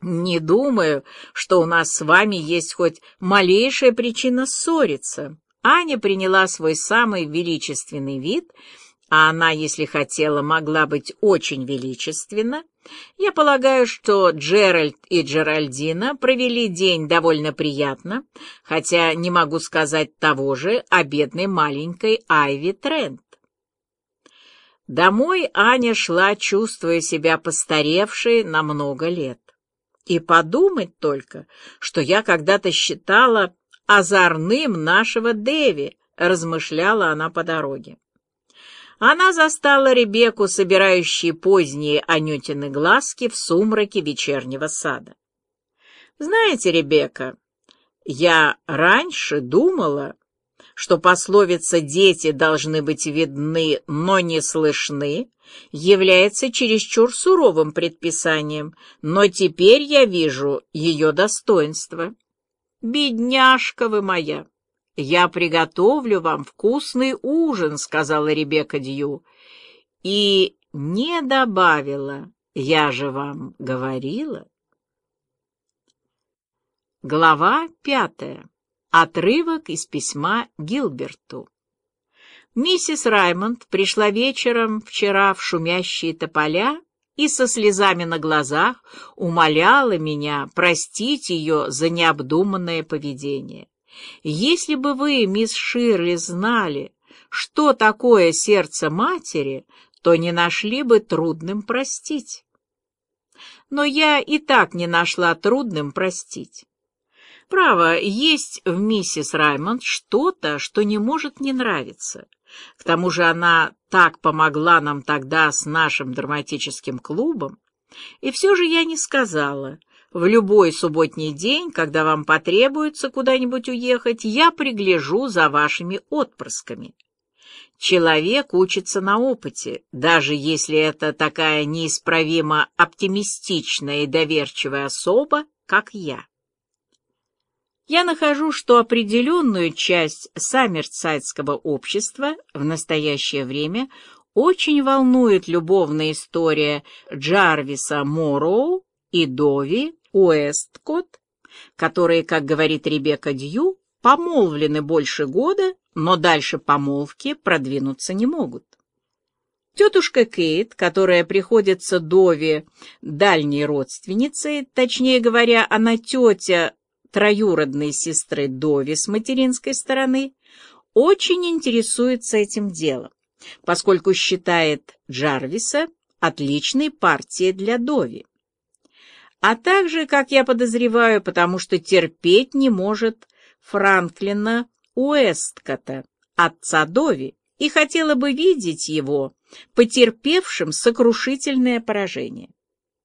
Не думаю, что у нас с вами есть хоть малейшая причина ссориться. Аня приняла свой самый величественный вид, а она, если хотела, могла быть очень величественна. Я полагаю, что Джеральд и Джеральдина провели день довольно приятно, хотя не могу сказать того же о бедной маленькой Айви Трент. Домой Аня шла, чувствуя себя постаревшей на много лет. И подумать только, что я когда-то считала озорным нашего Деви, размышляла она по дороге. Она застала Ребекку, собирающей поздние Анютины глазки в сумраке вечернего сада. «Знаете, Ребекка, я раньше думала, что пословица «дети должны быть видны, но не слышны» является чересчур суровым предписанием, но теперь я вижу ее достоинство. «Бедняжка вы моя! Я приготовлю вам вкусный ужин», — сказала Ребекка Дью, и не добавила, «я же вам говорила». Глава пятая. Отрывок из письма Гилберту. Миссис Раймонд пришла вечером вчера в шумящие тополя и со слезами на глазах умоляла меня простить ее за необдуманное поведение. Если бы вы, мисс Ширли, знали, что такое сердце матери, то не нашли бы трудным простить. Но я и так не нашла трудным простить. Право, есть в миссис Раймонд что-то, что не может не нравиться. К тому же она так помогла нам тогда с нашим драматическим клубом. И все же я не сказала. В любой субботний день, когда вам потребуется куда-нибудь уехать, я пригляжу за вашими отпрысками. Человек учится на опыте, даже если это такая неисправимо оптимистичная и доверчивая особа, как я я нахожу, что определенную часть саммерсайдского общества в настоящее время очень волнует любовная история Джарвиса Морроу и Дови Уэсткотт, которые, как говорит Ребекка Дью, помолвлены больше года, но дальше помолвки продвинуться не могут. Тетушка Кейт, которая приходится Дови дальней родственницей, точнее говоря, она тетя троюродной сестры Дови с материнской стороны, очень интересуется этим делом, поскольку считает Джарвиса отличной партией для Дови. А также, как я подозреваю, потому что терпеть не может Франклина Уэсткота, отца Дови, и хотела бы видеть его потерпевшим сокрушительное поражение.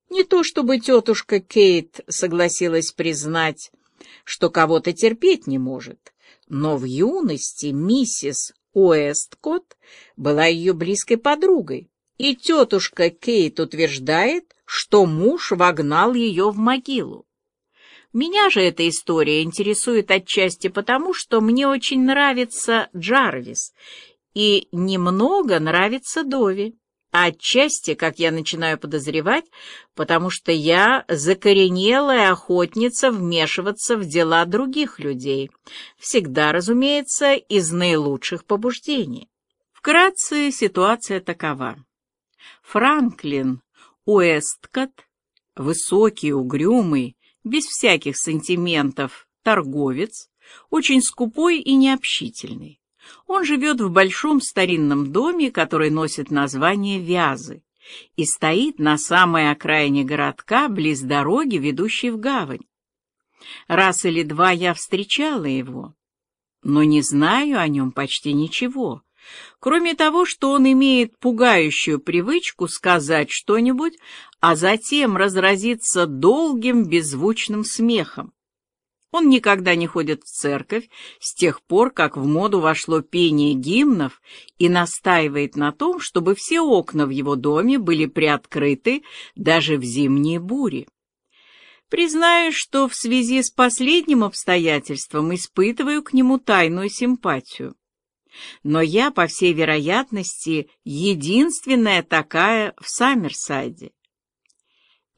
Не то чтобы тетушка Кейт согласилась признать, что кого-то терпеть не может. Но в юности миссис Уэсткотт была ее близкой подругой, и тетушка Кейт утверждает, что муж вогнал ее в могилу. Меня же эта история интересует отчасти потому, что мне очень нравится Джарвис и немного нравится Дови. Отчасти, как я начинаю подозревать, потому что я закоренелая охотница вмешиваться в дела других людей. Всегда, разумеется, из наилучших побуждений. Вкратце ситуация такова. Франклин Уэсткотт, высокий, угрюмый, без всяких сантиментов, торговец, очень скупой и необщительный. Он живет в большом старинном доме, который носит название Вязы, и стоит на самой окраине городка, близ дороги, ведущей в гавань. Раз или два я встречала его, но не знаю о нем почти ничего, кроме того, что он имеет пугающую привычку сказать что-нибудь, а затем разразиться долгим беззвучным смехом. Он никогда не ходит в церковь с тех пор, как в моду вошло пение гимнов и настаивает на том, чтобы все окна в его доме были приоткрыты даже в зимние бури. Признаюсь, что в связи с последним обстоятельством испытываю к нему тайную симпатию. Но я, по всей вероятности, единственная такая в Саммерсайде.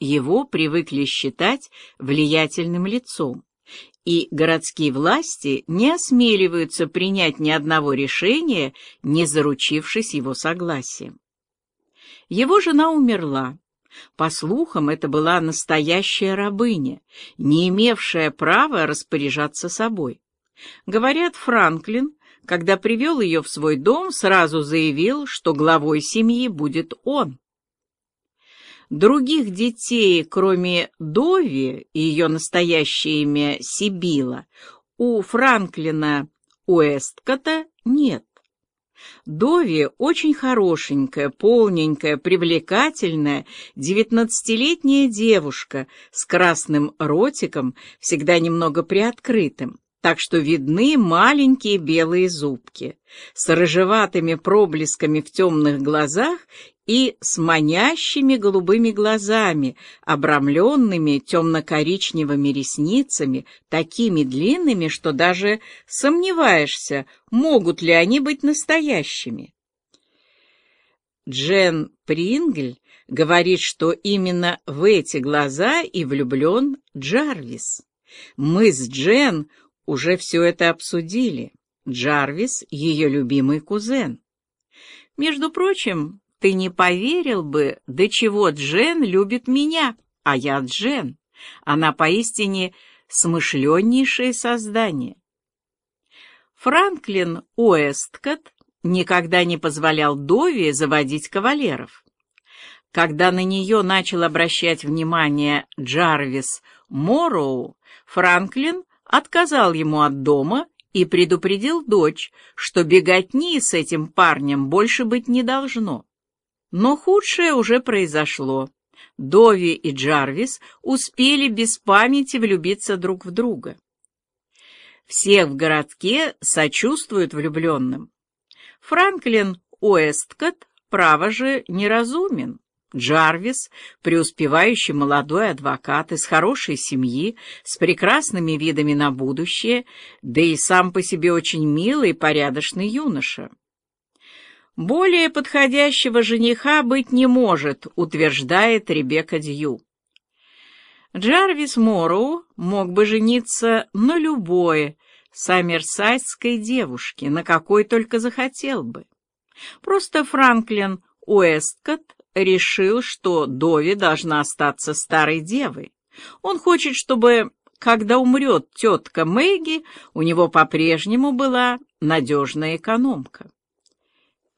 его привыкли считать влиятельным лицом, и городские власти не осмеливаются принять ни одного решения, не заручившись его согласием. Его жена умерла. По слухам, это была настоящая рабыня, не имевшая права распоряжаться собой. Говорят, Франклин, когда привел ее в свой дом, сразу заявил, что главой семьи будет он. Других детей, кроме Дови и ее настоящее имя Сибила, у Франклина Уэсткота нет. Дови очень хорошенькая, полненькая, привлекательная, девятнадцатилетняя девушка с красным ротиком, всегда немного приоткрытым так что видны маленькие белые зубки, с рыжеватыми проблесками в темных глазах и с манящими голубыми глазами, обрамленными темно-коричневыми ресницами, такими длинными, что даже сомневаешься, могут ли они быть настоящими. Джен Прингль говорит, что именно в эти глаза и влюблен Джарвис. Мы с Джен уже все это обсудили. Джарвис — ее любимый кузен. Между прочим, ты не поверил бы, до чего Джен любит меня, а я Джен. Она поистине смышленнейшее создание. Франклин Уэсткотт никогда не позволял Дови заводить кавалеров. Когда на нее начал обращать внимание Джарвис Морроу, Франклин отказал ему от дома и предупредил дочь, что беготни с этим парнем больше быть не должно. Но худшее уже произошло. Дови и Джарвис успели без памяти влюбиться друг в друга. Всех в городке сочувствуют влюбленным. Франклин Уэсткотт, право же, неразумен. Джарвис, преуспевающий молодой адвокат из хорошей семьи, с прекрасными видами на будущее, да и сам по себе очень милый и порядочный юноша. Более подходящего жениха быть не может, утверждает Ребекка Дью. Джарвис Морроу мог бы жениться на любой саммерсайдской девушке, на какой только захотел бы. Просто Франклин Уэсткотт решил, что Дови должна остаться старой девой. Он хочет, чтобы, когда умрет тетка Мэгги, у него по-прежнему была надежная экономка.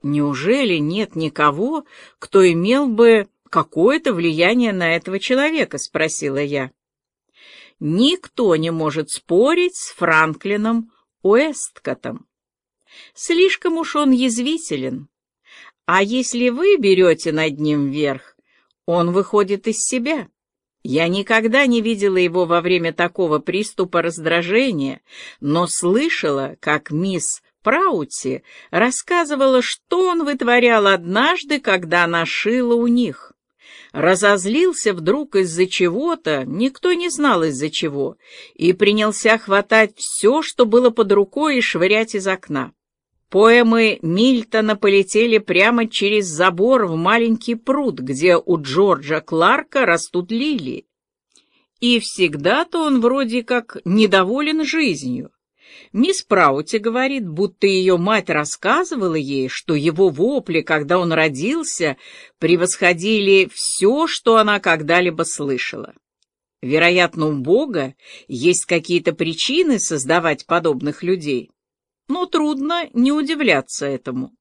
Неужели нет никого, кто имел бы какое-то влияние на этого человека, спросила я. Никто не может спорить с Франклином Уэсткотом. Слишком уж он язвителен, а если вы берете над ним верх, он выходит из себя. Я никогда не видела его во время такого приступа раздражения, но слышала, как мисс Праути рассказывала, что он вытворял однажды, когда она шила у них. Разозлился вдруг из-за чего-то, никто не знал из-за чего, и принялся хватать все, что было под рукой, и швырять из окна. Поэмы Мильтона полетели прямо через забор в маленький пруд, где у Джорджа Кларка растут лилии. И всегда-то он вроде как недоволен жизнью. Мисс Праути говорит, будто ее мать рассказывала ей, что его вопли, когда он родился, превосходили все, что она когда-либо слышала. Вероятно, у Бога есть какие-то причины создавать подобных людей но трудно не удивляться этому.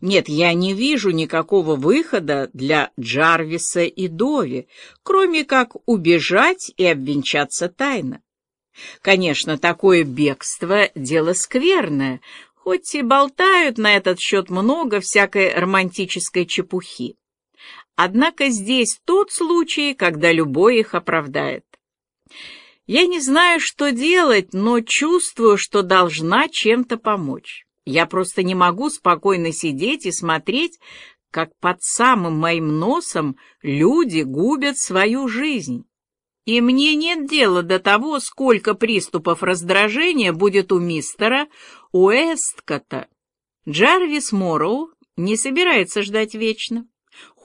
Нет, я не вижу никакого выхода для Джарвиса и Дови, кроме как убежать и обвенчаться тайно. Конечно, такое бегство — дело скверное, хоть и болтают на этот счет много всякой романтической чепухи. Однако здесь тот случай, когда любой их оправдает. Я не знаю, что делать, но чувствую, что должна чем-то помочь. Я просто не могу спокойно сидеть и смотреть, как под самым моим носом люди губят свою жизнь. И мне нет дела до того, сколько приступов раздражения будет у мистера Уэсткота. Джарвис Морроу не собирается ждать вечно.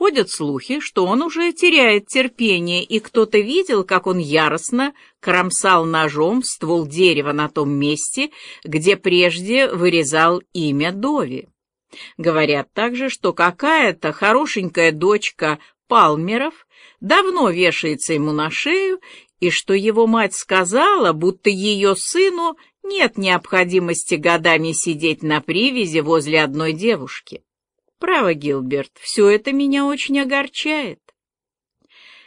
Ходят слухи, что он уже теряет терпение, и кто-то видел, как он яростно кромсал ножом ствол дерева на том месте, где прежде вырезал имя Дови. Говорят также, что какая-то хорошенькая дочка Палмеров давно вешается ему на шею, и что его мать сказала, будто ее сыну нет необходимости годами сидеть на привязи возле одной девушки. Право, Гилберт, все это меня очень огорчает.